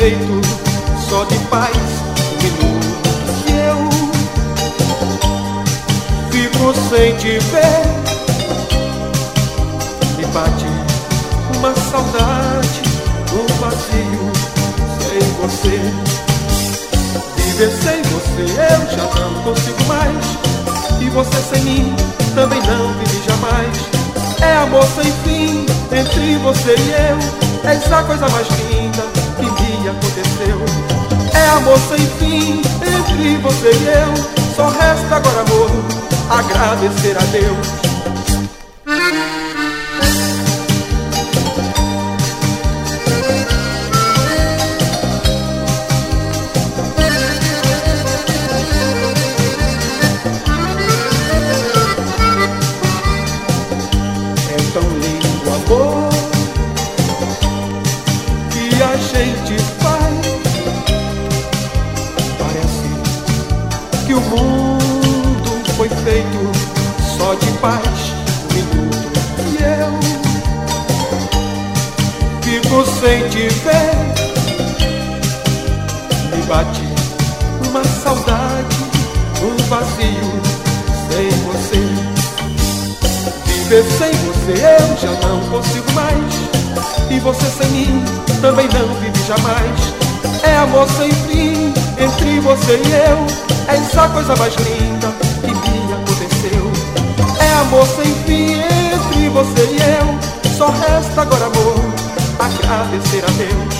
feito só de paz. Sem te ver. Me bate uma saudade, um vazio sem você. Viver sem você eu já não consigo mais. E você sem mim também não vive jamais. É amor sem fim entre você e eu. É essa coisa mais linda que me aconteceu. É amor sem fim entre você e eu. Só resta agora, agradecer a Deus. a gente faz. Parece que o mundo de paz. Minuto e eu fico sem te ver. Me bate uma saudade, um vazio sem você. Viver sem você eu já não consigo mais. E você sem mim também não vive jamais. É amor sem fim entre você e eu. É essa coisa mais linda é amor sem fim entre você e eu. Só resta agora, amor, agradecer a Deus.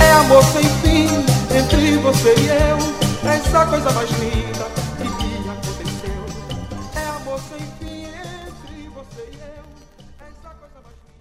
É amor sem fim entre você e eu. É essa coisa mais linda que me aconteceu. É amor sem fim entre você e eu. É essa coisa mais linda.